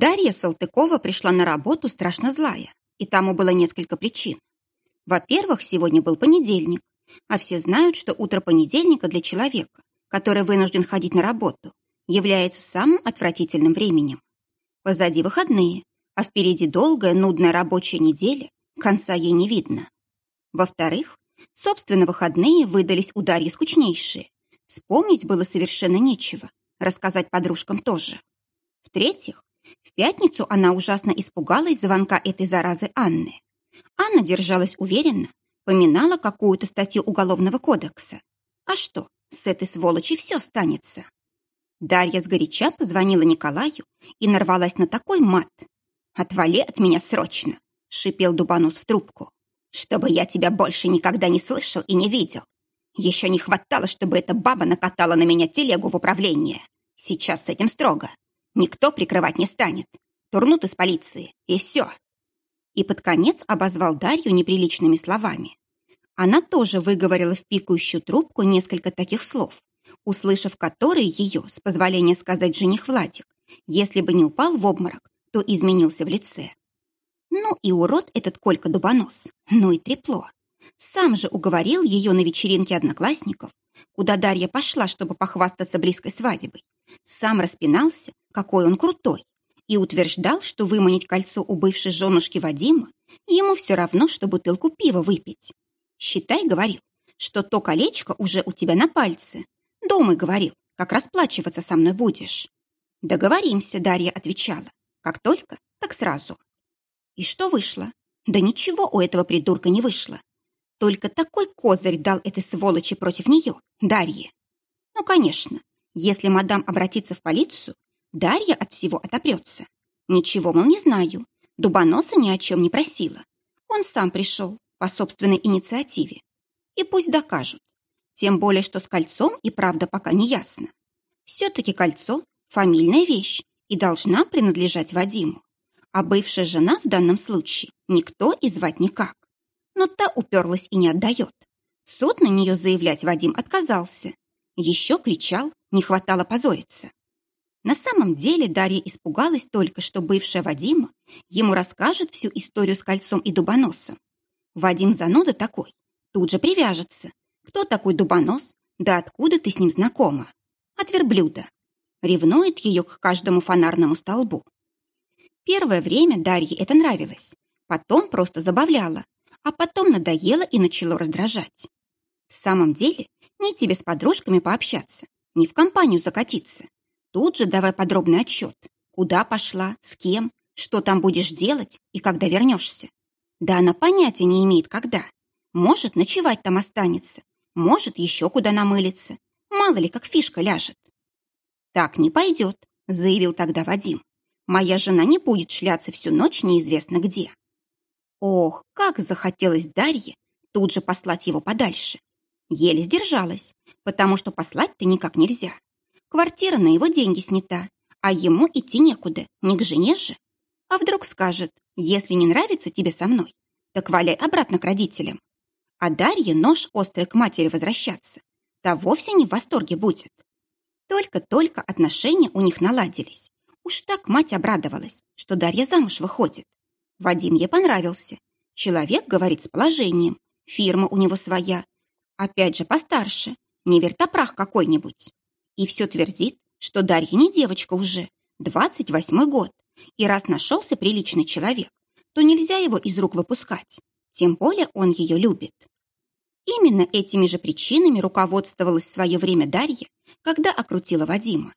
Дарья Салтыкова пришла на работу страшно злая, и тому было несколько причин. Во-первых, сегодня был понедельник, а все знают, что утро понедельника для человека, который вынужден ходить на работу, является самым отвратительным временем. Позади выходные, а впереди долгая, нудная рабочая неделя, конца ей не видно. Во-вторых, собственно, выходные выдались у Дарьи скучнейшие. Вспомнить было совершенно нечего, рассказать подружкам тоже. В-третьих, в пятницу она ужасно испугалась звонка этой заразы Анны. Анна держалась уверенно, поминала какую-то статью Уголовного кодекса. А что, с этой сволочи все станется. Дарья сгоряча позвонила Николаю и нарвалась на такой мат. «Отвали от меня срочно!» — шипел Дубанус в трубку. «Чтобы я тебя больше никогда не слышал и не видел. Еще не хватало, чтобы эта баба накатала на меня телегу в управление. Сейчас с этим строго. Никто прикрывать не станет. Турнут из полиции, и все. И под конец обозвал Дарью неприличными словами. Она тоже выговорила в пикающую трубку несколько таких слов, услышав которые ее, с позволения сказать жених Владик, если бы не упал в обморок, то изменился в лице. Ну и урод этот Колька Дубонос, ну и трепло. Сам же уговорил ее на вечеринке одноклассников, куда Дарья пошла, чтобы похвастаться близкой свадьбой. Сам распинался, какой он крутой, и утверждал, что выманить кольцо у бывшей женушки Вадима ему все равно, что бутылку пива выпить. Считай, говорил, что то колечко уже у тебя на пальце. Думай, говорил, как расплачиваться со мной будешь. Договоримся, Дарья отвечала. Как только, так сразу. И что вышло? Да ничего у этого придурка не вышло. Только такой козырь дал этой сволочи против нее, Дарье. Ну, конечно, если мадам обратится в полицию, Дарья от всего отопрется. Ничего, мол, не знаю. Дубоноса ни о чем не просила. Он сам пришел, по собственной инициативе. И пусть докажут. Тем более, что с кольцом и правда пока не ясно. Все-таки кольцо – фамильная вещь и должна принадлежать Вадиму. А бывшая жена в данном случае никто и звать никак. Но та уперлась и не отдает. Суд на нее заявлять Вадим отказался. Еще кричал, не хватало позориться. На самом деле Дарья испугалась только, что бывшая Вадима ему расскажет всю историю с кольцом и дубоносом. Вадим зануда такой, тут же привяжется. Кто такой дубонос? Да откуда ты с ним знакома? От верблюда. Ревнует ее к каждому фонарному столбу. Первое время Дарье это нравилось, потом просто забавляло, а потом надоело и начало раздражать. В самом деле, не тебе с подружками пообщаться, не в компанию закатиться. Тут же давай подробный отчет. Куда пошла, с кем, что там будешь делать и когда вернешься. Да она понятия не имеет, когда. Может, ночевать там останется, может, еще куда намылиться. Мало ли, как фишка ляжет. «Так не пойдет», — заявил тогда Вадим. «Моя жена не будет шляться всю ночь неизвестно где». Ох, как захотелось Дарье тут же послать его подальше. Еле сдержалась, потому что послать-то никак нельзя. Квартира на его деньги снята, а ему идти некуда, не к жене же. А вдруг скажет, если не нравится тебе со мной, так валяй обратно к родителям. А Дарье нож острый к матери возвращаться. Та вовсе не в восторге будет. Только-только отношения у них наладились. Уж так мать обрадовалась, что Дарья замуж выходит. Вадим ей понравился. Человек, говорит, с положением. Фирма у него своя. Опять же, постарше. Не вертопрах какой-нибудь. И все твердит, что Дарья не девочка уже. 28 год. И раз нашелся приличный человек, то нельзя его из рук выпускать. Тем более он ее любит. Именно этими же причинами руководствовалась в свое время Дарья, когда окрутила Вадима.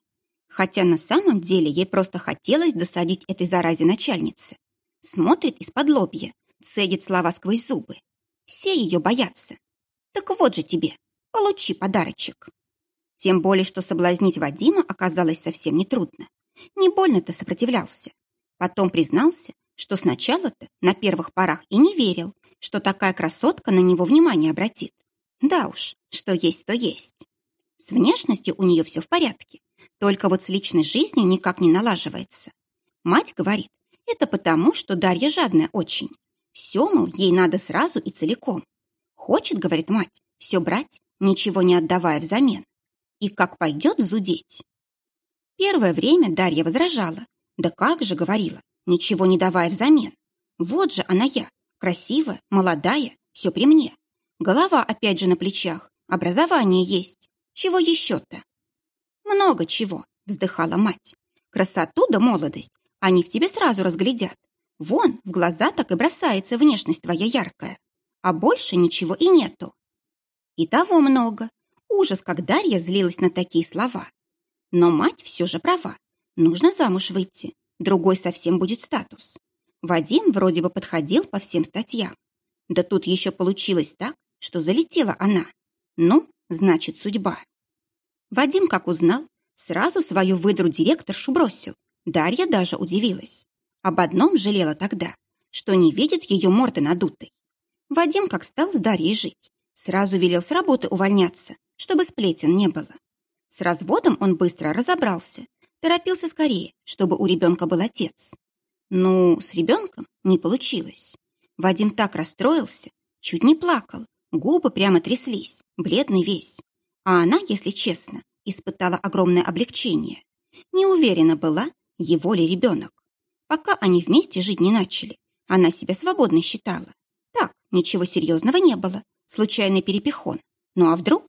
Хотя на самом деле ей просто хотелось досадить этой заразе начальнице. Смотрит из-под лобья, цедит слова сквозь зубы. Все ее боятся. Так вот же тебе, получи подарочек. Тем более, что соблазнить Вадима оказалось совсем нетрудно. Не больно-то сопротивлялся. Потом признался, что сначала-то на первых порах и не верил, что такая красотка на него внимание обратит. Да уж, что есть, то есть. С внешностью у нее все в порядке, только вот с личной жизнью никак не налаживается. Мать говорит, это потому, что Дарья жадная очень. Все, мол, ей надо сразу и целиком. Хочет, говорит мать, все брать, ничего не отдавая взамен. И как пойдет зудеть. Первое время Дарья возражала, Да как же, говорила, ничего не давая взамен. Вот же она я, красивая, молодая, все при мне. Голова опять же на плечах, образование есть. Чего еще-то? Много чего, вздыхала мать. Красоту да молодость они в тебе сразу разглядят. Вон, в глаза так и бросается внешность твоя яркая. А больше ничего и нету. И того много. Ужас, как Дарья злилась на такие слова. Но мать все же права. Нужно замуж выйти. Другой совсем будет статус. Вадим вроде бы подходил по всем статьям. Да тут еще получилось так, что залетела она. Ну, значит, судьба. Вадим, как узнал, сразу свою выдру директоршу бросил. Дарья даже удивилась. Об одном жалела тогда, что не видит ее морды надутой. Вадим, как стал с Дарьей жить, сразу велел с работы увольняться, чтобы сплетен не было. С разводом он быстро разобрался, торопился скорее, чтобы у ребенка был отец. Ну, с ребенком не получилось. Вадим так расстроился, чуть не плакал, губы прямо тряслись, бледный весь. А она, если честно, испытала огромное облегчение. Не уверена была, его ли ребенок. Пока они вместе жить не начали, она себя свободной считала. Ничего серьезного не было, случайный перепихон. Ну а вдруг?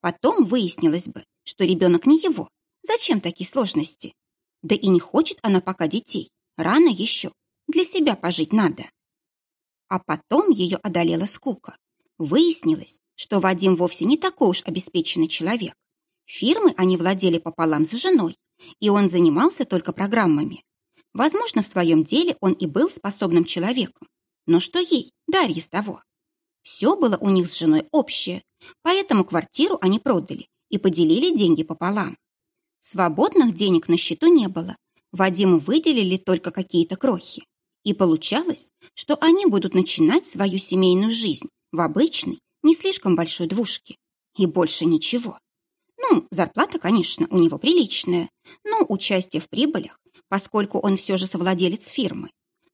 Потом выяснилось бы, что ребенок не его. Зачем такие сложности? Да и не хочет она пока детей. Рано еще. Для себя пожить надо. А потом ее одолела скука. Выяснилось, что Вадим вовсе не такой уж обеспеченный человек. Фирмы они владели пополам с женой, и он занимался только программами. Возможно, в своем деле он и был способным человеком. Но что ей, Дарье, с того? Все было у них с женой общее, поэтому квартиру они продали и поделили деньги пополам. Свободных денег на счету не было. Вадиму выделили только какие-то крохи. И получалось, что они будут начинать свою семейную жизнь в обычной, не слишком большой двушке. И больше ничего. Ну, зарплата, конечно, у него приличная, но участие в прибылях, поскольку он все же совладелец фирмы.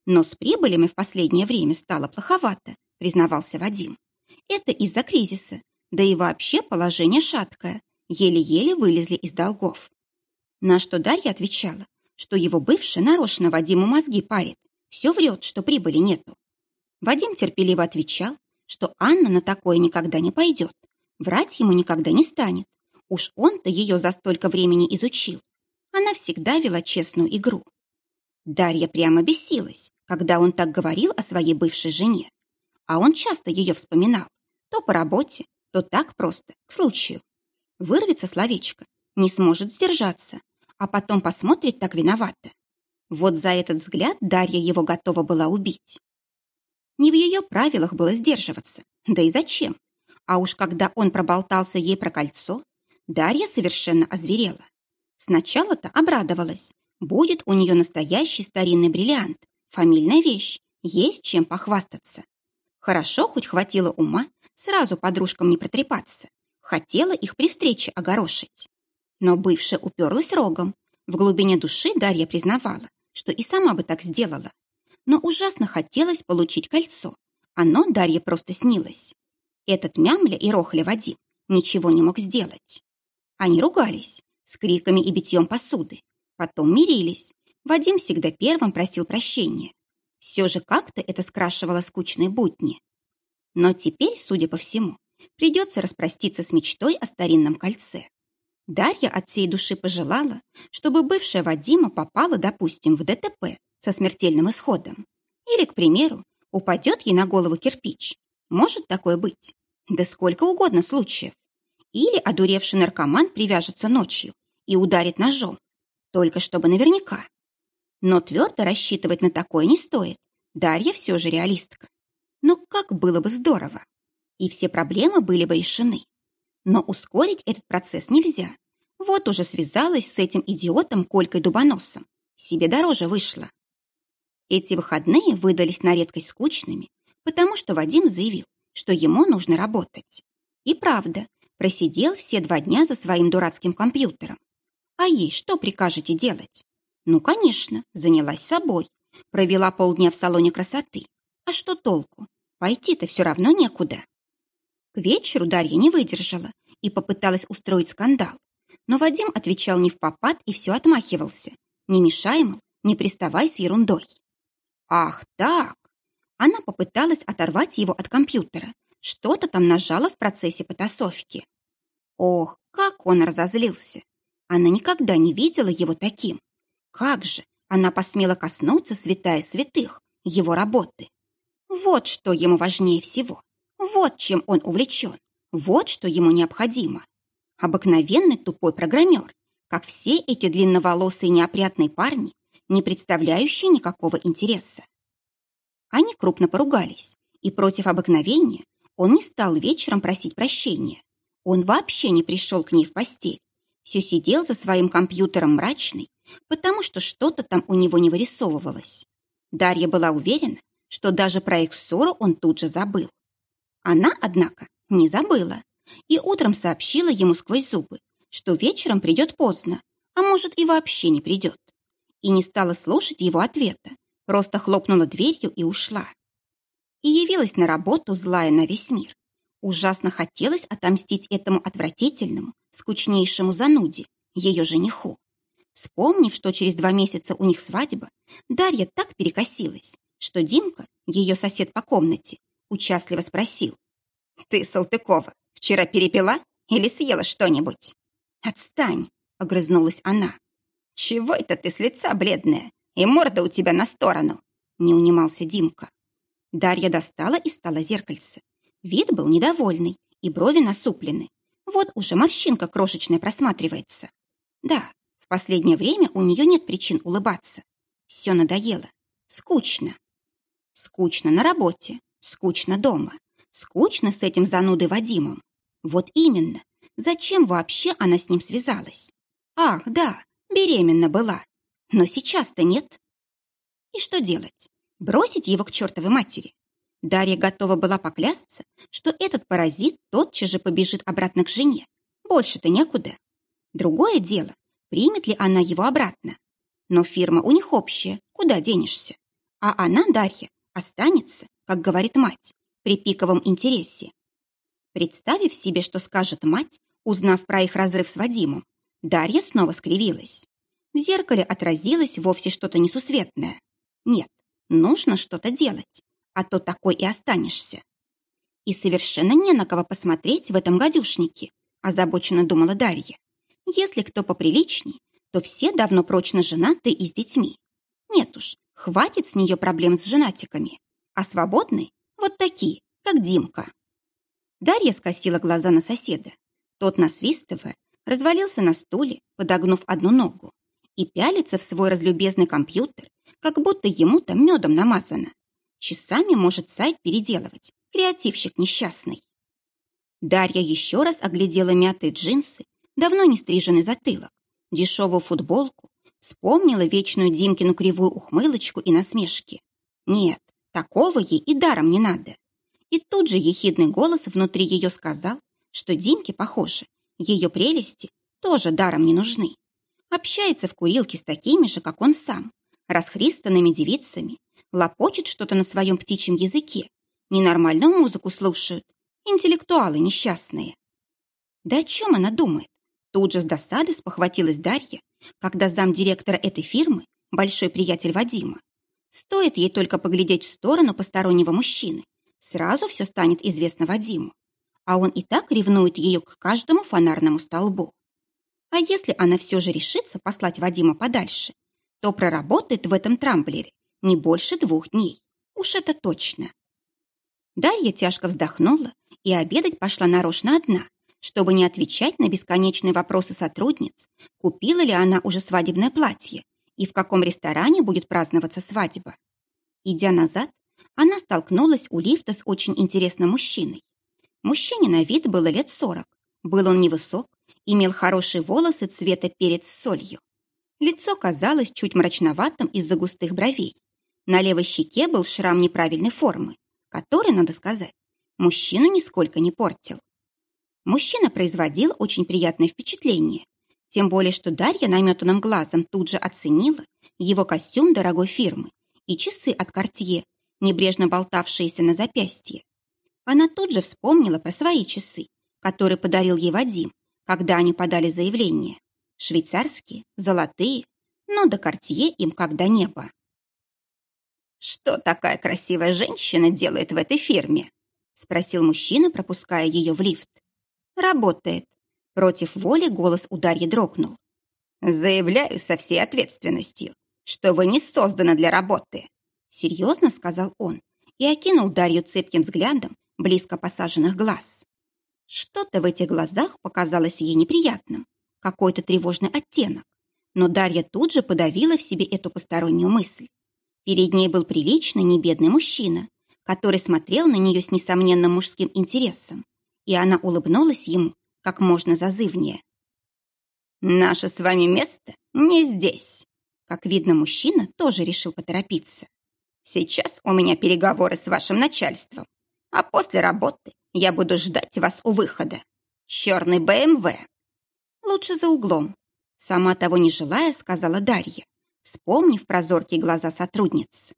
Но с прибылями в последнее время стало плоховато, признавался Вадим. Это из-за кризиса, да и вообще положение шаткое. Еле-еле вылезли из долгов. На что Дарья отвечала, что его бывший нарочно Вадиму мозги парит, все врет, что прибыли нету. Вадим терпеливо отвечал, что Анна на такое никогда не пойдет, врать ему никогда не станет. Уж он-то ее за столько времени изучил. Она всегда вела честную игру. Дарья прямо бесилась, когда он так говорил о своей бывшей жене. А он часто ее вспоминал. То по работе, то так просто, к случаю. Вырвется словечко, не сможет сдержаться, а потом посмотрит так виновато. Вот за этот взгляд Дарья его готова была убить. Не в ее правилах было сдерживаться, да и зачем? А уж когда он проболтался ей про кольцо, Дарья совершенно озверела. Сначала-то обрадовалась. Будет у нее настоящий старинный бриллиант, фамильная вещь, есть чем похвастаться. Хорошо, хоть хватило ума сразу подружкам не протрепаться. Хотела их при встрече огорошить. Но бывшая уперлась рогом. В глубине души Дарья признавала, что и сама бы так сделала. Но ужасно хотелось получить кольцо. Оно Дарье просто снилось. Этот мямля и рохля Вадим ничего не мог сделать. Они ругались с криками и битьем посуды. Потом мирились. Вадим всегда первым просил прощения. Все же как-то это скрашивало скучные будни. Но теперь, судя по всему, придется распроститься с мечтой о старинном кольце. Дарья от всей души пожелала, чтобы бывшая Вадима попала, допустим, в ДТП со смертельным исходом. Или, к примеру, упадет ей на голову кирпич. Может такое быть? Да сколько угодно случаев. Или одуревший наркоман привяжется ночью и ударит ножом. Только чтобы наверняка. Но твердо рассчитывать на такое не стоит. Дарья все же реалистка. Но как было бы здорово. И все проблемы были бы решены. Но ускорить этот процесс нельзя. Вот уже связалась с этим идиотом Колькой Дубоносом. Себе дороже вышло. Эти выходные выдались на редкость скучными, потому что Вадим заявил, что ему нужно работать. И правда, просидел все два дня за своим дурацким компьютером. А ей что прикажете делать? Ну, конечно, занялась собой. Провела полдня в салоне красоты. А что толку? Пойти-то все равно некуда. К вечеру Дарья не выдержала и попыталась устроить скандал. Но Вадим отвечал не в попад и все отмахивался. Не мешай ему, не приставай с ерундой. Ах, так! Она попыталась оторвать его от компьютера. Что-то там нажала в процессе потасовки. Ох, как он разозлился! Она никогда не видела его таким. Как же она посмела коснуться святая святых, его работы. Вот что ему важнее всего. Вот чем он увлечен. Вот что ему необходимо. Обыкновенный тупой программер, как все эти длинноволосые неопрятные парни, не представляющие никакого интереса. Они крупно поругались, и против обыкновения он не стал вечером просить прощения. Он вообще не пришел к ней в постель. Все сидел за своим компьютером мрачный, потому что что-то там у него не вырисовывалось. Дарья была уверена, что даже про их ссору он тут же забыл. Она, однако, не забыла и утром сообщила ему сквозь зубы, что вечером придет поздно, а может и вообще не придет. И не стала слушать его ответа, просто хлопнула дверью и ушла. И явилась на работу злая на весь мир. Ужасно хотелось отомстить этому отвратительному, скучнейшему зануде, ее жениху. Вспомнив, что через два месяца у них свадьба, Дарья так перекосилась, что Димка, ее сосед по комнате, участливо спросил. «Ты, Салтыкова, вчера перепила или съела что-нибудь?» «Отстань!» — огрызнулась она. «Чего это ты с лица бледная? И морда у тебя на сторону!» — не унимался Димка. Дарья достала и стала зеркальце. Вид был недовольный, и брови насуплены. Вот уже морщинка крошечная просматривается. Да, в последнее время у нее нет причин улыбаться. Все надоело. Скучно. Скучно на работе, скучно дома, скучно с этим занудой Вадимом. Вот именно. Зачем вообще она с ним связалась? Ах, да, беременна была. Но сейчас-то нет. И что делать? Бросить его к чертовой матери? Дарья готова была поклясться, что этот паразит тотчас же побежит обратно к жене. Больше-то некуда. Другое дело, примет ли она его обратно. Но фирма у них общая, куда денешься? А она, Дарья, останется, как говорит мать, при пиковом интересе. Представив себе, что скажет мать, узнав про их разрыв с Вадимом, Дарья снова скривилась. В зеркале отразилось вовсе что-то несусветное. Нет, нужно что-то делать, а то такой и останешься. И совершенно не на кого посмотреть в этом гадюшнике, озабоченно думала Дарья. Если кто поприличней, то все давно прочно женаты и с детьми. Нет уж, хватит с нее проблем с женатиками. А свободные – вот такие, как Димка. Дарья скосила глаза на соседа. Тот, насвистывая, развалился на стуле, подогнув одну ногу, и пялится в свой разлюбезный компьютер, как будто ему там медом намазано. Часами может сайт переделывать, креативщик несчастный. Дарья еще раз оглядела мятые джинсы давно не стриженный затылок, дешевую футболку, вспомнила вечную Димкину кривую ухмылочку и насмешки. Нет, такого ей и даром не надо. И тут же ехидный голос внутри ее сказал, что Димке, похоже, ее прелести тоже даром не нужны. Общается в курилке с такими же, как он сам, расхристанными девицами, лопочет что-то на своем птичьем языке, ненормальную музыку слушают, интеллектуалы несчастные. Да о чем она думает? Тут же с досады спохватилась Дарья, когда замдиректора этой фирмы, большой приятель Вадима, стоит ей только поглядеть в сторону постороннего мужчины, сразу все станет известно Вадиму. А он и так ревнует ее к каждому фонарному столбу. А если она все же решится послать Вадима подальше, то проработает в этом трамблере не больше двух дней. Уж это точно. Дарья тяжко вздохнула и обедать пошла нарочно одна, чтобы не отвечать на бесконечные вопросы сотрудниц, купила ли она уже свадебное платье и в каком ресторане будет праздноваться свадьба. Идя назад, она столкнулась у лифта с очень интересным мужчиной. Мужчине на вид было лет сорок. Был он невысок, имел хорошие волосы цвета перец с солью. Лицо казалось чуть мрачноватым из-за густых бровей. На левой щеке был шрам неправильной формы, который, надо сказать, мужчину нисколько не портил. Мужчина производил очень приятное впечатление. Тем более, что Дарья наметанным глазом тут же оценила его костюм дорогой фирмы и часы от Кортье, небрежно болтавшиеся на запястье. Она тут же вспомнила про свои часы, которые подарил ей Вадим, когда они подали заявление. Швейцарские, золотые, но до Кортье им как до неба. «Что такая красивая женщина делает в этой фирме?» — спросил мужчина, пропуская ее в лифт. «Работает». Против воли голос у Дарьи дрогнул. «Заявляю со всей ответственностью, что вы не созданы для работы», — серьезно сказал он и окинул Дарью цепким взглядом близко посаженных глаз. Что-то в этих глазах показалось ей неприятным, какой-то тревожный оттенок, но Дарья тут же подавила в себе эту постороннюю мысль. Перед ней был приличный, небедный мужчина, который смотрел на нее с несомненным мужским интересом, и она улыбнулась ему как можно зазывнее. «Наше с вами место не здесь». Как видно, мужчина тоже решил поторопиться. «Сейчас у меня переговоры с вашим начальством, а после работы я буду ждать вас у выхода. Черный БМВ». «Лучше за углом», сама того не желая, сказала Дарья вспомнив про зоркие глаза сотрудниц.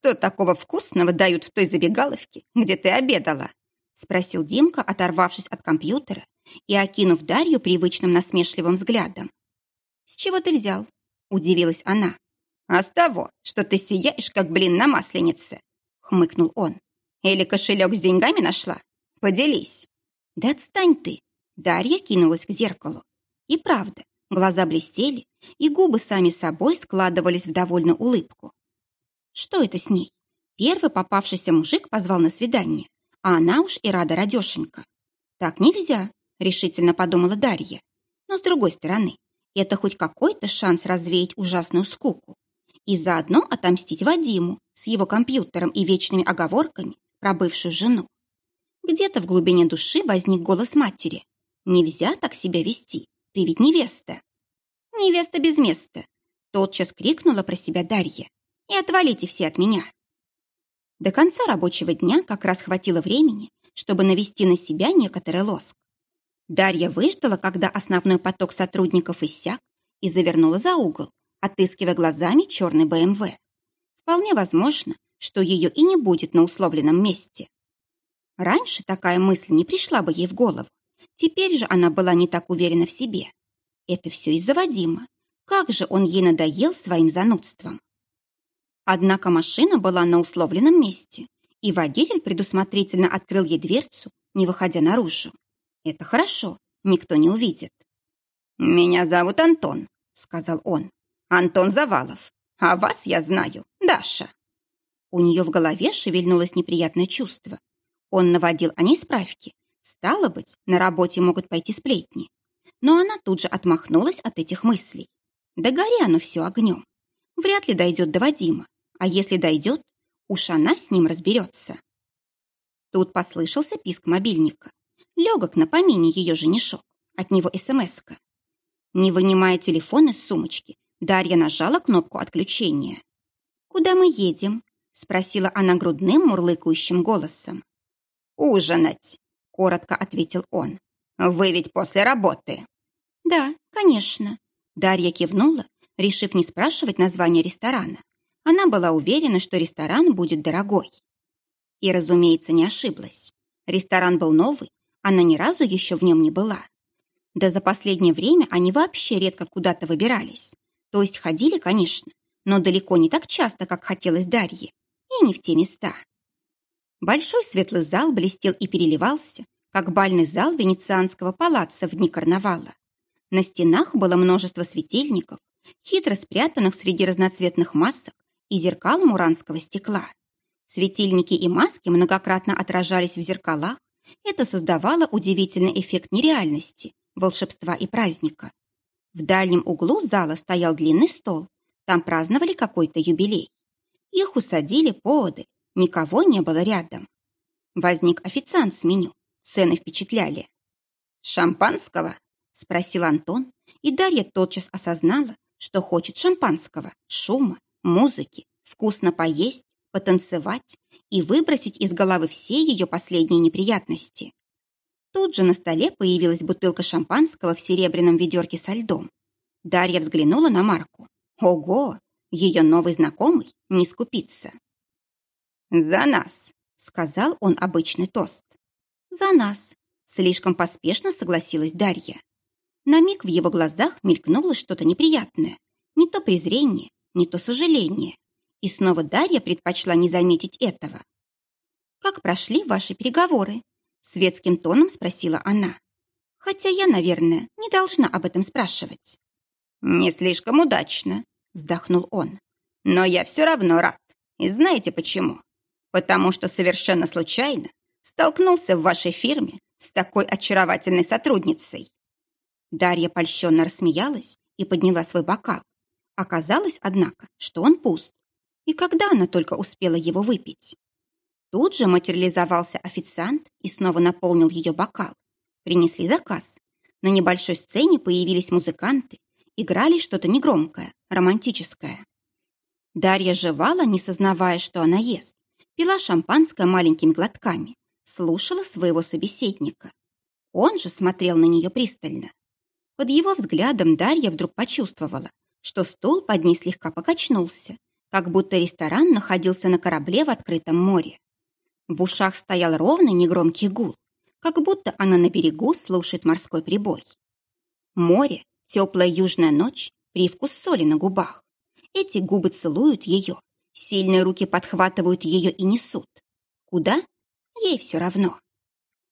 «Что такого вкусного дают в той забегаловке, где ты обедала?» спросил Димка, оторвавшись от компьютера и окинув Дарью привычным насмешливым взглядом. «С чего ты взял?» – удивилась она. «А с того, что ты сияешь, как блин на масленице», – хмыкнул он. «Или кошелек с деньгами нашла? Поделись». «Да отстань ты!» Дарья кинулась к зеркалу. И правда, Глаза блестели, и губы сами собой складывались в довольную улыбку. Что это с ней? Первый попавшийся мужик позвал на свидание, а она уж и рада радешенька. Так нельзя, решительно подумала Дарья. Но с другой стороны, это хоть какой-то шанс развеять ужасную скуку и заодно отомстить Вадиму с его компьютером и вечными оговорками про бывшую жену. Где-то в глубине души возник голос матери. Нельзя так себя вести. Ты ведь невеста. Невеста без места. Тотчас крикнула про себя Дарья. И отвалите все от меня. До конца рабочего дня как раз хватило времени, чтобы навести на себя некоторый лоск. Дарья выждала, когда основной поток сотрудников иссяк, и завернула за угол, отыскивая глазами черный БМВ. Вполне возможно, что ее и не будет на условленном месте. Раньше такая мысль не пришла бы ей в голову. Теперь же она была не так уверена в себе. Это все из-за Вадима. Как же он ей надоел своим занудством. Однако машина была на условленном месте, и водитель предусмотрительно открыл ей дверцу, не выходя наружу. Это хорошо, никто не увидит. «Меня зовут Антон», — сказал он. «Антон Завалов. А вас я знаю, Даша». У нее в голове шевельнулось неприятное чувство. Он наводил о ней справки, Стало быть, на работе могут пойти сплетни. Но она тут же отмахнулась от этих мыслей. Да гори оно все огнем. Вряд ли дойдет до Вадима. А если дойдет, уж она с ним разберется. Тут послышался писк мобильника. Легок на помине ее женишок. От него СМС-ка. Не вынимая телефон из сумочки, Дарья нажала кнопку отключения. «Куда мы едем?» — спросила она грудным мурлыкающим голосом. «Ужинать!» коротко ответил он. «Вы ведь после работы?» «Да, конечно». Дарья кивнула, решив не спрашивать название ресторана. Она была уверена, что ресторан будет дорогой. И, разумеется, не ошиблась. Ресторан был новый, она ни разу еще в нем не была. Да за последнее время они вообще редко куда-то выбирались. То есть ходили, конечно, но далеко не так часто, как хотелось Дарье, и не в те места. Большой светлый зал блестел и переливался, как бальный зал венецианского палаца в дни карнавала. На стенах было множество светильников, хитро спрятанных среди разноцветных масок и зеркал муранского стекла. Светильники и маски многократно отражались в зеркалах. Это создавало удивительный эффект нереальности, волшебства и праздника. В дальнем углу зала стоял длинный стол. Там праздновали какой-то юбилей. Их усадили поодаль, Никого не было рядом. Возник официант с меню. Цены впечатляли. «Шампанского?» – спросил Антон, и Дарья тотчас осознала, что хочет шампанского, шума, музыки, вкусно поесть, потанцевать и выбросить из головы все ее последние неприятности. Тут же на столе появилась бутылка шампанского в серебряном ведерке со льдом. Дарья взглянула на Марку. Ого! Ее новый знакомый не скупится. «За нас!» — сказал он обычный тост. «За нас!» — слишком поспешно согласилась Дарья. На миг в его глазах мелькнуло что-то неприятное. Не то презрение, не то сожаление. И снова Дарья предпочла не заметить этого. «Как прошли ваши переговоры?» Светским тоном спросила она. «Хотя я, наверное, не должна об этом спрашивать». «Не слишком удачно», — вздохнул он. «Но я все равно рад. И знаете почему? Потому что совершенно случайно столкнулся в вашей фирме с такой очаровательной сотрудницей». Дарья польщенно рассмеялась и подняла свой бокал. Оказалось, однако, что он пуст. И когда она только успела его выпить? Тут же материализовался официант и снова наполнил ее бокал. Принесли заказ. На небольшой сцене появились музыканты, играли что-то негромкое, романтическое. Дарья жевала, не сознавая, что она ест, пила шампанское маленькими глотками, слушала своего собеседника. Он же смотрел на нее пристально. Под его взглядом Дарья вдруг почувствовала, что стул под ней слегка покачнулся, как будто ресторан находился на корабле в открытом море. В ушах стоял ровный негромкий гул, как будто она на берегу слушает морской прибой. Море, теплая южная ночь, привкус соли на губах. Эти губы целуют ее, сильные руки подхватывают ее и несут. Куда? Ей все равно.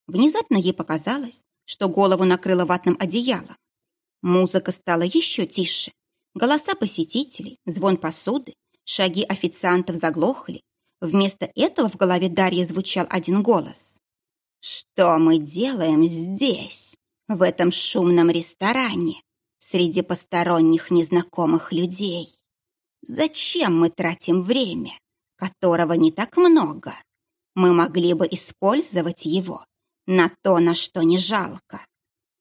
Внезапно ей показалось, что голову накрыло ватным одеялом. Музыка стала еще тише. Голоса посетителей, звон посуды, шаги официантов заглохли. Вместо этого в голове Дарьи звучал один голос. «Что мы делаем здесь, в этом шумном ресторане, среди посторонних незнакомых людей? Зачем мы тратим время, которого не так много? Мы могли бы использовать его на то, на что не жалко.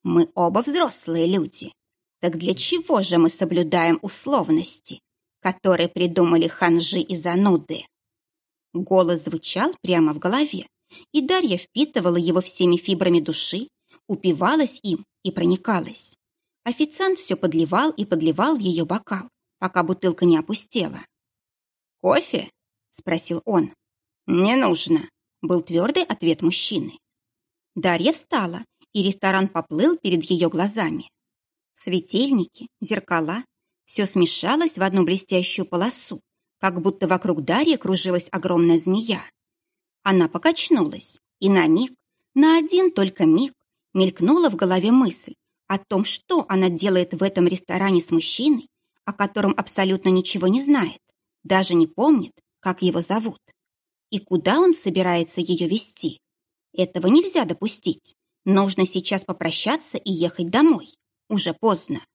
Мы оба взрослые люди. Так для чего же мы соблюдаем условности, которые придумали ханжи и зануды? Голос звучал прямо в голове, и Дарья впитывала его всеми фибрами души, упивалась им и проникалась. Официант все подливал и подливал в ее бокал, пока бутылка не опустела. «Кофе?» — спросил он. «Не нужно», — был твердый ответ мужчины. Дарья встала и ресторан поплыл перед ее глазами. Светильники, зеркала — все смешалось в одну блестящую полосу, как будто вокруг Дарьи кружилась огромная змея. Она покачнулась, и на миг, на один только миг, мелькнула в голове мысль о том, что она делает в этом ресторане с мужчиной, о котором абсолютно ничего не знает, даже не помнит, как его зовут. И куда он собирается ее вести? Этого нельзя допустить. Нужно сейчас попрощаться и ехать домой. Уже поздно.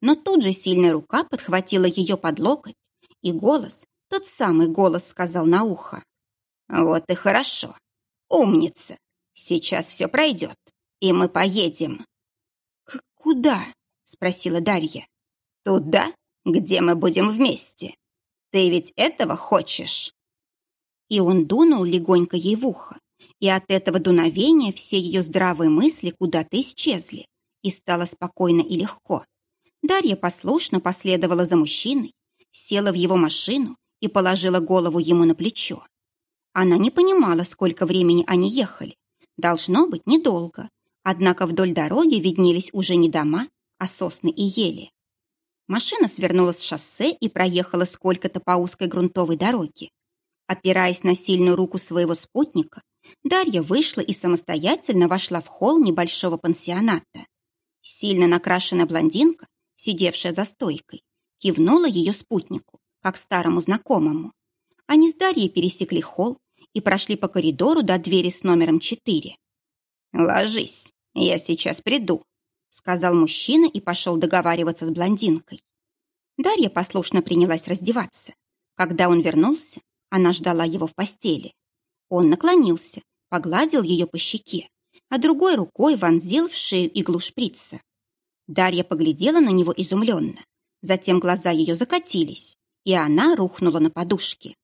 Но тут же сильная рука подхватила ее под локоть, и голос, тот самый голос сказал на ухо. «Вот и хорошо. Умница. Сейчас все пройдет, и мы поедем». К «Куда?» — спросила Дарья. «Туда, где мы будем вместе. Ты ведь этого хочешь?» И он дунул легонько ей в ухо, и от этого дуновения все ее здравые мысли куда-то исчезли, и стало спокойно и легко. Дарья послушно последовала за мужчиной, села в его машину и положила голову ему на плечо. Она не понимала, сколько времени они ехали. Должно быть, недолго. Однако вдоль дороги виднелись уже не дома, а сосны и ели. Машина свернула с шоссе и проехала сколько-то по узкой грунтовой дороге. Опираясь на сильную руку своего спутника, Дарья вышла и самостоятельно вошла в холл небольшого пансионата. Сильно накрашенная блондинка, сидевшая за стойкой, кивнула ее спутнику, как старому знакомому. Они с Дарьей пересекли холл и прошли по коридору до двери с номером четыре. «Ложись, я сейчас приду», — сказал мужчина и пошел договариваться с блондинкой. Дарья послушно принялась раздеваться. Когда он вернулся, она ждала его в постели. Он наклонился, погладил ее по щеке, а другой рукой вонзил в шею иглу шприца. Дарья поглядела на него изумленно. Затем глаза ее закатились, и она рухнула на подушке.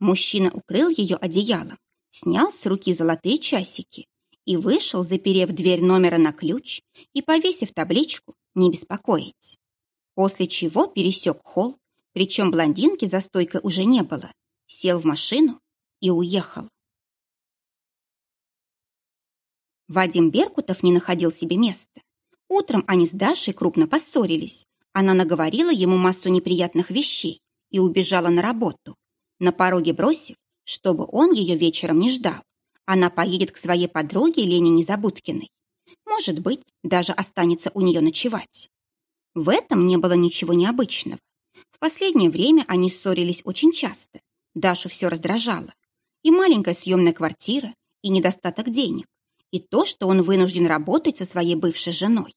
Мужчина укрыл ее одеялом, снял с руки золотые часики и вышел, заперев дверь номера на ключ и повесив табличку «Не беспокоить». После чего пересек холл, причем блондинки за стойкой уже не было, сел в машину и уехал. Вадим Беркутов не находил себе места. Утром они с Дашей крупно поссорились. Она наговорила ему массу неприятных вещей и убежала на работу. На пороге бросив, чтобы он ее вечером не ждал. Она поедет к своей подруге Лене Незабудкиной. Может быть, даже останется у нее ночевать. В этом не было ничего необычного. В последнее время они ссорились очень часто. Дашу все раздражало. И маленькая съемная квартира, и недостаток денег, и то, что он вынужден работать со своей бывшей женой.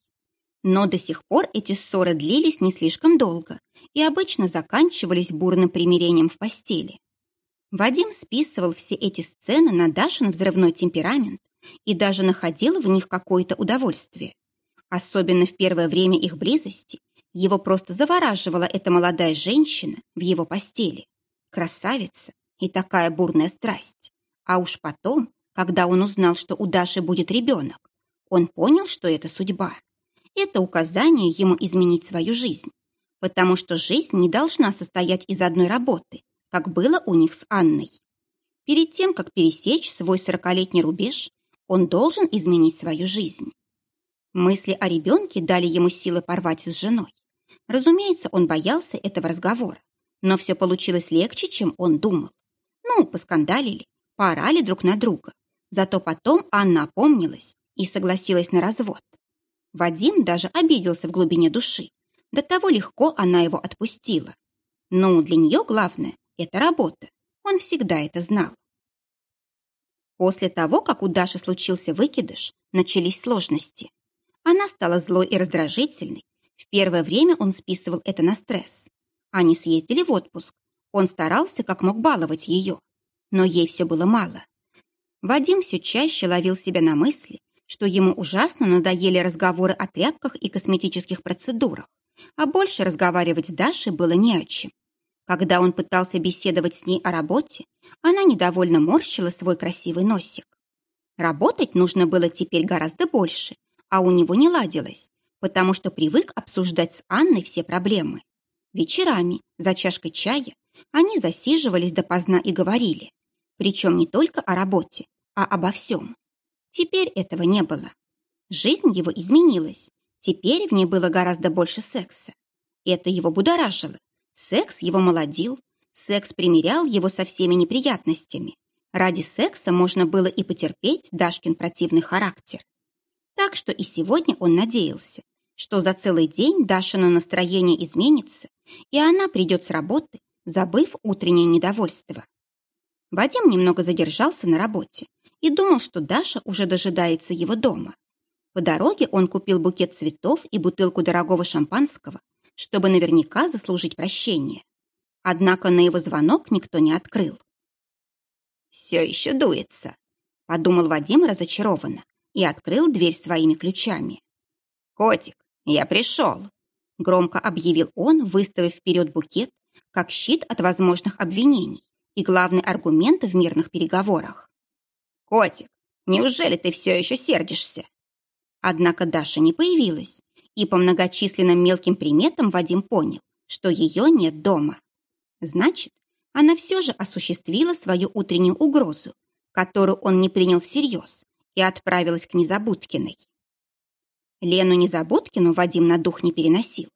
Но до сих пор эти ссоры длились не слишком долго и обычно заканчивались бурным примирением в постели. Вадим списывал все эти сцены на Дашин взрывной темперамент и даже находил в них какое-то удовольствие. Особенно в первое время их близости его просто завораживала эта молодая женщина в его постели. Красавица и такая бурная страсть. А уж потом, когда он узнал, что у Даши будет ребенок, он понял, что это судьба. Это указание ему изменить свою жизнь. Потому что жизнь не должна состоять из одной работы, как было у них с Анной. Перед тем, как пересечь свой сорокалетний рубеж, он должен изменить свою жизнь. Мысли о ребенке дали ему силы порвать с женой. Разумеется, он боялся этого разговора, но все получилось легче, чем он думал. Ну, поскандалили, поорали друг на друга. Зато потом Анна опомнилась и согласилась на развод. Вадим даже обиделся в глубине души. До того легко она его отпустила. Но для нее главное – это работа. Он всегда это знал. После того, как у Даши случился выкидыш, начались сложности. Она стала злой и раздражительной. В первое время он списывал это на стресс. Они съездили в отпуск. Он старался как мог баловать ее. Но ей все было мало. Вадим все чаще ловил себя на мысли, что ему ужасно надоели разговоры о тряпках и косметических процедурах, а больше разговаривать с Дашей было не о чем. Когда он пытался беседовать с ней о работе, она недовольно морщила свой красивый носик. Работать нужно было теперь гораздо больше, а у него не ладилось, потому что привык обсуждать с Анной все проблемы. Вечерами, за чашкой чая, они засиживались допоздна и говорили. Причем не только о работе, а обо всем. Теперь этого не было. Жизнь его изменилась. Теперь в ней было гораздо больше секса. Это его будоражило. Секс его молодил. Секс примерял его со всеми неприятностями. Ради секса можно было и потерпеть Дашкин противный характер. Так что и сегодня он надеялся, что за целый день Дашина настроение изменится, и она придет с работы, забыв утреннее недовольство. Вадим немного задержался на работе и думал, что Даша уже дожидается его дома. По дороге он купил букет цветов и бутылку дорогого шампанского, чтобы наверняка заслужить прощение. Однако на его звонок никто не открыл. «Все еще дуется», — подумал Вадим разочарованно и открыл дверь своими ключами. «Котик, я пришел», — громко объявил он, выставив вперед букет, как щит от возможных обвинений и главный аргумент в мирных переговорах. «Котик, неужели ты все еще сердишься?» Однако Даша не появилась, и по многочисленным мелким приметам Вадим понял, что ее нет дома. Значит, она все же осуществила свою утреннюю угрозу, которую он не принял всерьез, и отправилась к Незабудкиной. Лену Незабудкину Вадим на дух не переносил.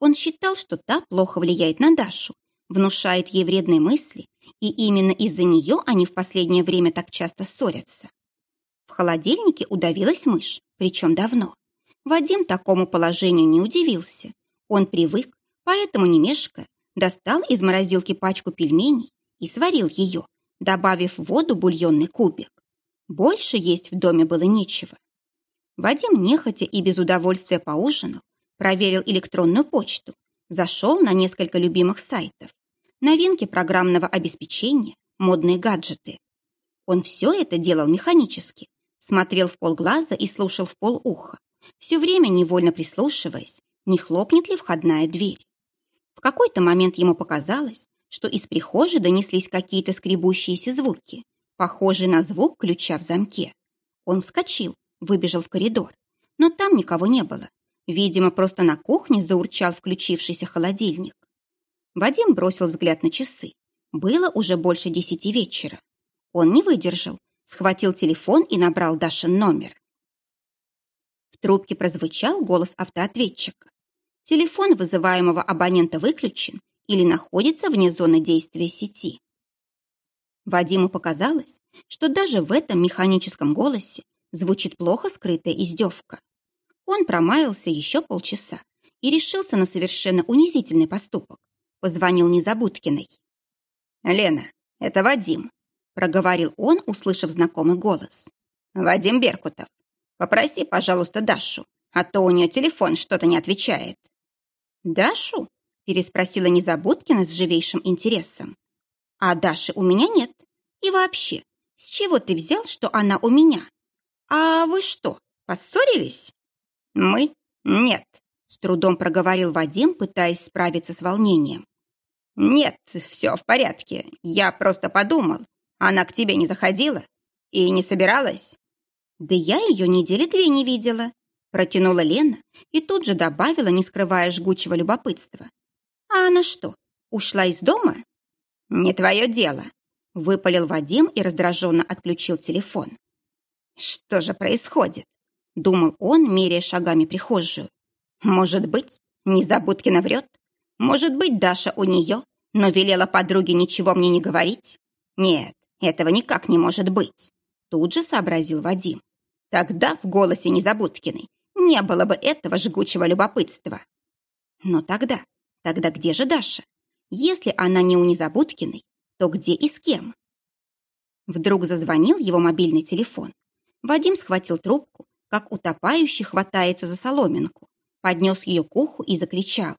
Он считал, что та плохо влияет на Дашу, внушает ей вредные мысли, и именно из-за нее они в последнее время так часто ссорятся. В холодильнике удавилась мышь, причем давно. Вадим такому положению не удивился. Он привык, поэтому, не мешкая, достал из морозилки пачку пельменей и сварил ее, добавив в воду бульонный кубик. Больше есть в доме было нечего. Вадим нехотя и без удовольствия поужинал, проверил электронную почту, зашел на несколько любимых сайтов. Новинки программного обеспечения, модные гаджеты. Он все это делал механически, смотрел в полглаза и слушал в полуха, все время невольно прислушиваясь, не хлопнет ли входная дверь. В какой-то момент ему показалось, что из прихожей донеслись какие-то скребущиеся звуки, похожие на звук ключа в замке. Он вскочил, выбежал в коридор, но там никого не было. Видимо, просто на кухне заурчал включившийся холодильник. Вадим бросил взгляд на часы. Было уже больше десяти вечера. Он не выдержал, схватил телефон и набрал Дашин номер. В трубке прозвучал голос автоответчика. Телефон вызываемого абонента выключен или находится вне зоны действия сети. Вадиму показалось, что даже в этом механическом голосе звучит плохо скрытая издевка. Он промаялся еще полчаса и решился на совершенно унизительный поступок. Позвонил Незабудкиной. «Лена, это Вадим», — проговорил он, услышав знакомый голос. «Вадим Беркутов, попроси, пожалуйста, Дашу, а то у нее телефон что-то не отвечает». «Дашу?» — переспросила Незабудкина с живейшим интересом. «А Даши у меня нет. И вообще, с чего ты взял, что она у меня? А вы что, поссорились?» «Мы? Нет», — с трудом проговорил Вадим, пытаясь справиться с волнением. «Нет, все в порядке. Я просто подумал. Она к тебе не заходила и не собиралась?» «Да я ее недели две не видела», — протянула Лена и тут же добавила, не скрывая жгучего любопытства. «А она что, ушла из дома?» «Не твое дело», — выпалил Вадим и раздраженно отключил телефон. «Что же происходит?» — думал он, меряя шагами прихожую. «Может быть, Незабудкина врет? Может быть, Даша у нее, но велела подруге ничего мне не говорить? Нет, этого никак не может быть. Тут же сообразил Вадим. Тогда в голосе Незабудкиной не было бы этого жгучего любопытства. Но тогда, тогда где же Даша? Если она не у Незабудкиной, то где и с кем? Вдруг зазвонил его мобильный телефон. Вадим схватил трубку, как утопающий хватается за соломинку, поднес ее к уху и закричал.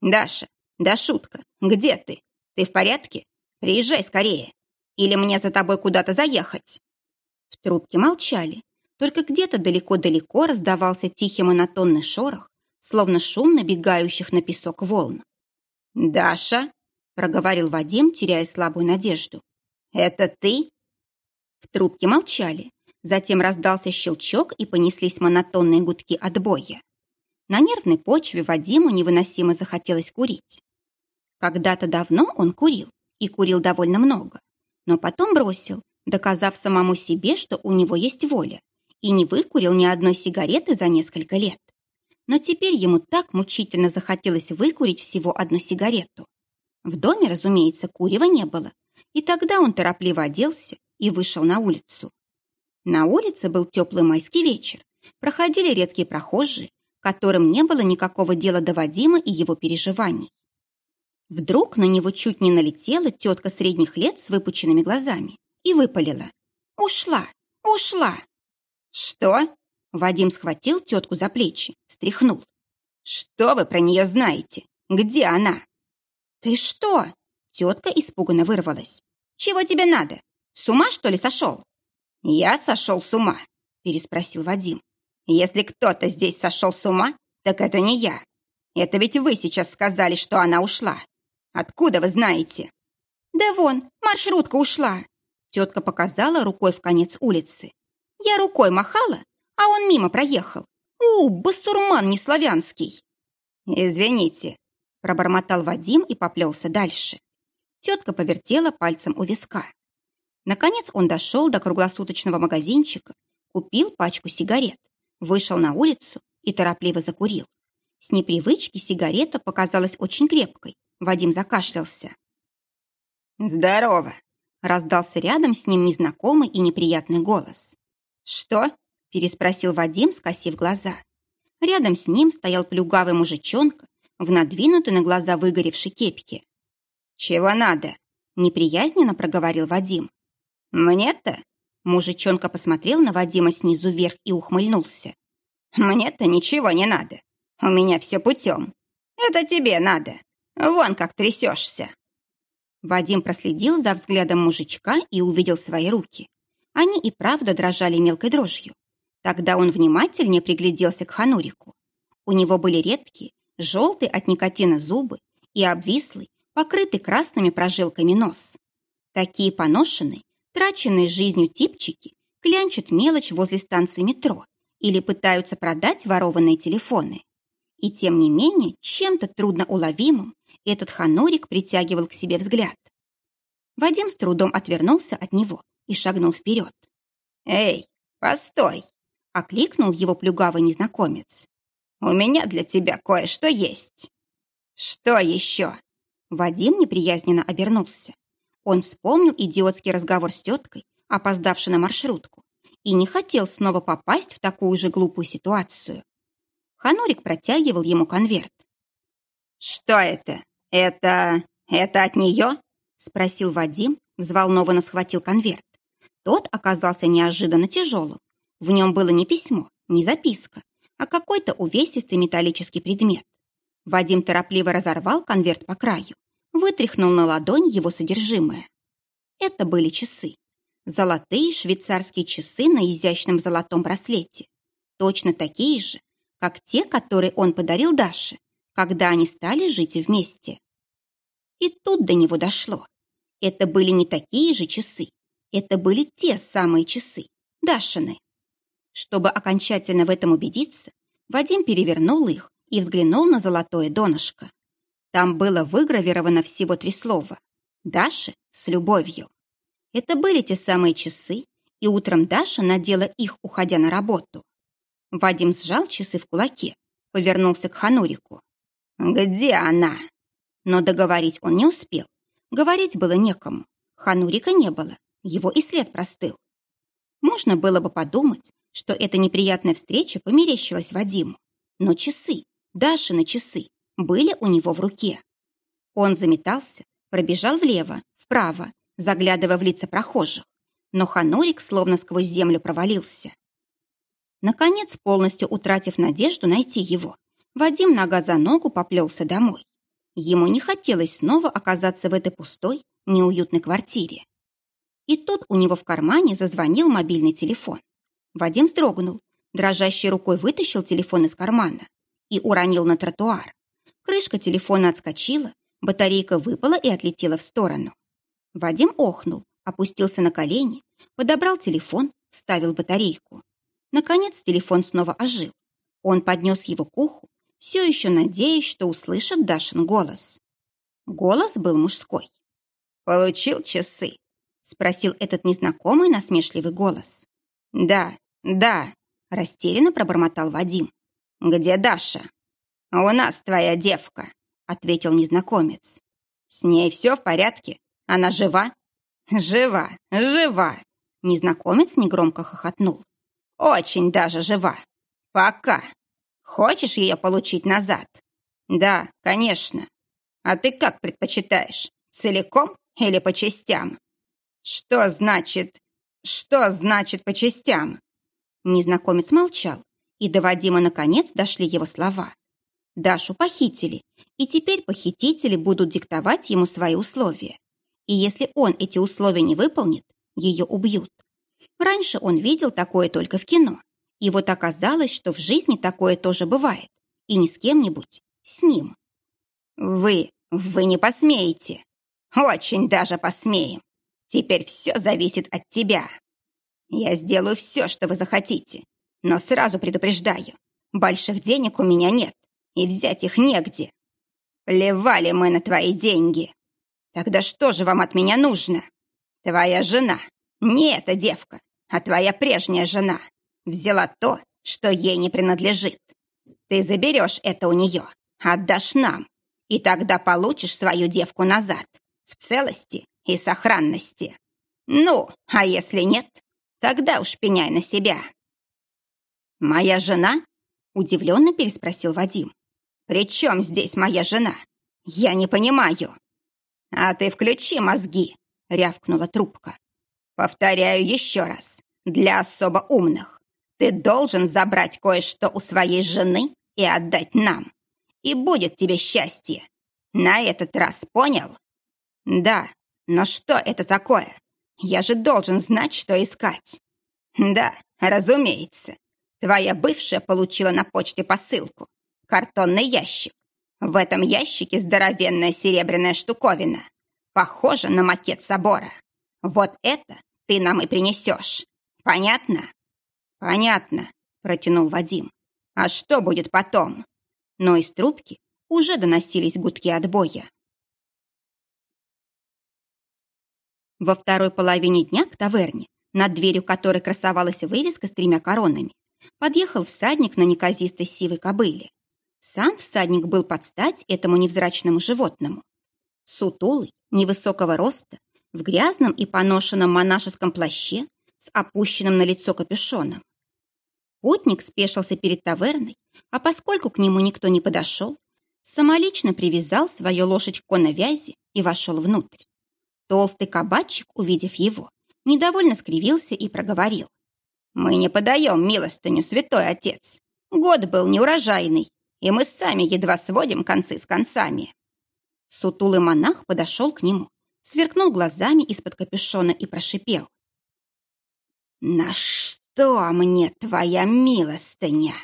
«Даша, да шутка, где ты? Ты в порядке? Приезжай скорее. Или мне за тобой куда-то заехать?» В трубке молчали. Только где-то далеко-далеко раздавался тихий монотонный шорох, словно шум набегающих на песок волн. «Даша?» — проговорил Вадим, теряя слабую надежду. «Это ты?» В трубке молчали. Затем раздался щелчок и понеслись монотонные гудки отбоя. На нервной почве Вадиму невыносимо захотелось курить. Когда-то давно он курил, и курил довольно много, но потом бросил, доказав самому себе, что у него есть воля, и не выкурил ни одной сигареты за несколько лет. Но теперь ему так мучительно захотелось выкурить всего одну сигарету. В доме, разумеется, курева не было, и тогда он торопливо оделся и вышел на улицу. На улице был теплый майский вечер, проходили редкие прохожие, которым не было никакого дела до Вадима и его переживаний. Вдруг на него чуть не налетела тетка средних лет с выпученными глазами и выпалила. «Ушла! Ушла!» «Что?» Вадим схватил тетку за плечи, встряхнул. «Что вы про нее знаете? Где она?» «Ты что?» Тетка испуганно вырвалась. «Чего тебе надо? С ума, что ли, сошел?» «Я сошел с ума?» переспросил Вадим. Если кто-то здесь сошел с ума, так это не я. Это ведь вы сейчас сказали, что она ушла. Откуда вы знаете? Да вон, маршрутка ушла. Тетка показала рукой в конец улицы. Я рукой махала, а он мимо проехал. У, басурман неславянский. Извините, пробормотал Вадим и поплелся дальше. Тетка повертела пальцем у виска. Наконец он дошел до круглосуточного магазинчика, купил пачку сигарет вышел на улицу и торопливо закурил. С непривычки сигарета показалась очень крепкой. Вадим закашлялся. «Здорово!» — раздался рядом с ним незнакомый и неприятный голос. «Что?» — переспросил Вадим, скосив глаза. Рядом с ним стоял плюгавый мужичонка в надвинутой на глаза выгоревшей кепке. «Чего надо?» — неприязненно проговорил Вадим. «Мне-то?» Мужичонка посмотрел на Вадима снизу вверх и ухмыльнулся. «Мне-то ничего не надо. У меня все путем. Это тебе надо. Вон как трясешься». Вадим проследил за взглядом мужичка и увидел свои руки. Они и правда дрожали мелкой дрожью. Тогда он внимательнее пригляделся к Ханурику. У него были редкие, желтые от никотина зубы и обвислый, покрытый красными прожилками нос. Такие поношенные, Траченные жизнью типчики клянчат мелочь возле станции метро или пытаются продать ворованные телефоны. И тем не менее, чем-то трудноуловимым этот ханурик притягивал к себе взгляд. Вадим с трудом отвернулся от него и шагнул вперед. «Эй, постой!» окликнул его плюгавый незнакомец. «У меня для тебя кое-что есть». «Что еще?» Вадим неприязненно обернулся. Он вспомнил идиотский разговор с теткой, опоздавший на маршрутку, и не хотел снова попасть в такую же глупую ситуацию. Ханурик протягивал ему конверт. «Что это? Это... это от нее?» спросил Вадим, взволнованно схватил конверт. Тот оказался неожиданно тяжелым. В нем было не письмо, не записка, а какой-то увесистый металлический предмет. Вадим торопливо разорвал конверт по краю, вытряхнул на ладонь его содержимое. Это были часы. Золотые швейцарские часы на изящном золотом браслете. Точно такие же, как те, которые он подарил Даше, когда они стали жить вместе. И тут до него дошло. Это были не такие же часы. Это были те самые часы, Дашины. Чтобы окончательно в этом убедиться, Вадим перевернул их и взглянул на золотое донышко. Там было выгравировано всего три слова. «Даша с любовью». Это были те самые часы, и утром Даша надела их, уходя на работу. Вадим сжал часы в кулаке, повернулся к Ханурику. «Где она?» Но договорить он не успел. Говорить было некому. Ханурика не было, его и след простыл. Можно было бы подумать, что эта неприятная встреча померещилась Вадиму. Но часы, Дашины часы, были у него в руке. Он заметался, пробежал влево, вправо, заглядывая в лица прохожих. Но Ханурик словно сквозь землю провалился. Наконец, полностью утратив надежду найти его, Вадим нога за ногу поплелся домой. Ему не хотелось снова оказаться в этой пустой, неуютной квартире. И тут у него в кармане зазвонил мобильный телефон. Вадим вздрогнул, дрожащей рукой вытащил телефон из кармана и уронил на тротуар. Крышка телефона отскочила, батарейка выпала и отлетела в сторону. Вадим охнул, опустился на колени, подобрал телефон, вставил батарейку. Наконец телефон снова ожил. Он поднес его к уху, все еще надеясь, что услышит Дашин голос. Голос был мужской. «Получил часы?» — спросил этот незнакомый насмешливый голос. «Да, да», — растерянно пробормотал Вадим. «Где Даша?» «У нас твоя девка», — ответил незнакомец. «С ней все в порядке? Она жива?» «Жива, жива!» Незнакомец негромко хохотнул. «Очень даже жива. Пока. Хочешь ее получить назад? Да, конечно. А ты как предпочитаешь? Целиком или по частям? Что значит... Что значит по частям? Незнакомец молчал, и до Вадима наконец дошли его слова. Дашу похитили, и теперь похитители будут диктовать ему свои условия. И если он эти условия не выполнит, ее убьют. Раньше он видел такое только в кино. И вот оказалось, что в жизни такое тоже бывает. И не с кем-нибудь, с ним. Вы, вы не посмеете. Очень даже посмеем. Теперь все зависит от тебя. Я сделаю все, что вы захотите. Но сразу предупреждаю, больших денег у меня нет, и взять их негде. Плевали мы на твои деньги. Тогда что же вам от меня нужно? Твоя жена, не эта девка, а твоя прежняя жена, взяла то, что ей не принадлежит. Ты заберешь это у нее, отдашь нам, и тогда получишь свою девку назад, в целости и сохранности. Ну, а если нет, тогда уж пеняй на себя. «Моя жена?» – удивленно переспросил Вадим. «При чем здесь моя жена? Я не понимаю». «А ты включи мозги», – рявкнула трубка. «Повторяю еще раз, для особо умных. Ты должен забрать кое-что у своей жены и отдать нам. И будет тебе счастье. На этот раз понял? Да, но что это такое? Я же должен знать, что искать. Да, разумеется. Твоя бывшая получила на почте посылку. Картонный ящик. В этом ящике здоровенная серебряная штуковина. Похожа на макет собора. Вот это ты нам и принесешь. Понятно? «Понятно», — протянул Вадим. «А что будет потом?» Но из трубки уже доносились гудки отбоя. Во второй половине дня к таверне, над дверью которой красовалась вывеска с тремя коронами, подъехал всадник на неказистой сивой кобыле. Сам всадник был под стать этому невзрачному животному. Сутулый, невысокого роста, в грязном и поношенном монашеском плаще с опущенным на лицо капюшоном. Путник спешился перед таверной, а поскольку к нему никто не подошел, самолично привязал свою лошадь к коновязи и вошел внутрь. Толстый кабачик, увидев его, недовольно скривился и проговорил. «Мы не подаем милостыню, святой отец. Год был неурожайный, и мы сами едва сводим концы с концами». Сутулый монах подошел к нему, сверкнул глазами из-под капюшона и прошипел. «На что мне твоя милостыня?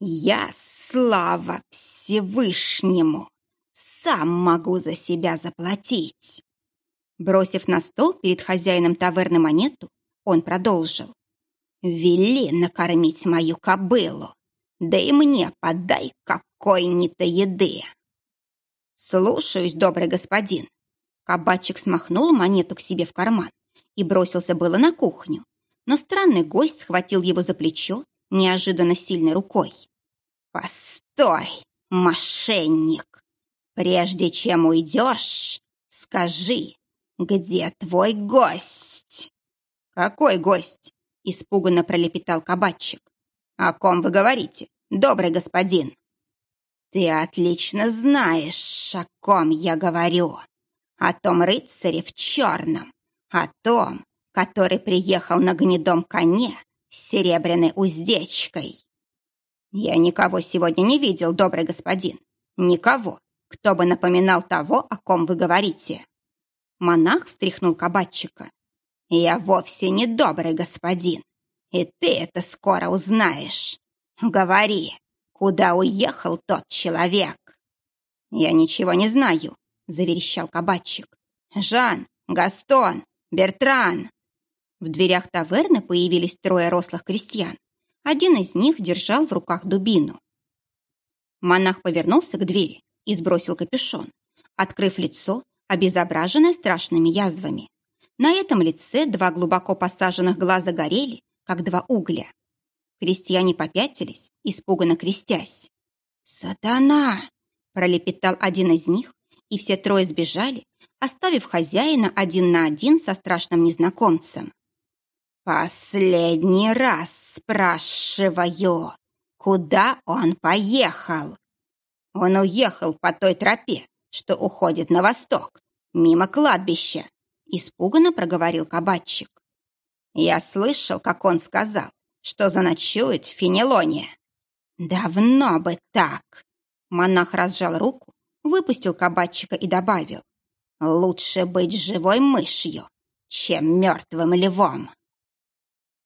Я, слава Всевышнему, сам могу за себя заплатить!» Бросив на стол перед хозяином таверны монету, он продолжил. «Вели накормить мою кобылу, да и мне подай какой-нибудь еды!» «Слушаюсь, добрый господин!» Кабачик смахнул монету к себе в карман и бросился было на кухню, но странный гость схватил его за плечо неожиданно сильной рукой. «Постой, мошенник! Прежде чем уйдешь, скажи, где твой гость?» «Какой гость?» — испуганно пролепетал кабачик. «О ком вы говорите, добрый господин?» «Ты отлично знаешь, о ком я говорю. О том рыцаре в черном, о том, который приехал на гнедом коне с серебряной уздечкой. Я никого сегодня не видел, добрый господин. Никого, кто бы напоминал того, о ком вы говорите. Монах встряхнул кабачика. Я вовсе не добрый господин, и ты это скоро узнаешь. Говори, куда уехал тот человек? Я ничего не знаю, заверещал кабачик. Жан, Гастон, Бертран. В дверях таверны появились трое рослых крестьян. Один из них держал в руках дубину. Монах повернулся к двери и сбросил капюшон. Открыв лицо, обезображенное страшными язвами. На этом лице два глубоко посаженных глаза горели, как два угля. Крестьяне попятились, испуганно крестясь. «Сатана!» – пролепетал один из них, и все трое сбежали, оставив хозяина один на один со страшным незнакомцем. «Последний раз спрашиваю, куда он поехал?» «Он уехал по той тропе, что уходит на восток, мимо кладбища», испуганно проговорил кабачик. «Я слышал, как он сказал, что заночует в Фенелоне». «Давно бы так!» Монах разжал руку, выпустил кабачика и добавил. «Лучше быть живой мышью, чем мертвым львом».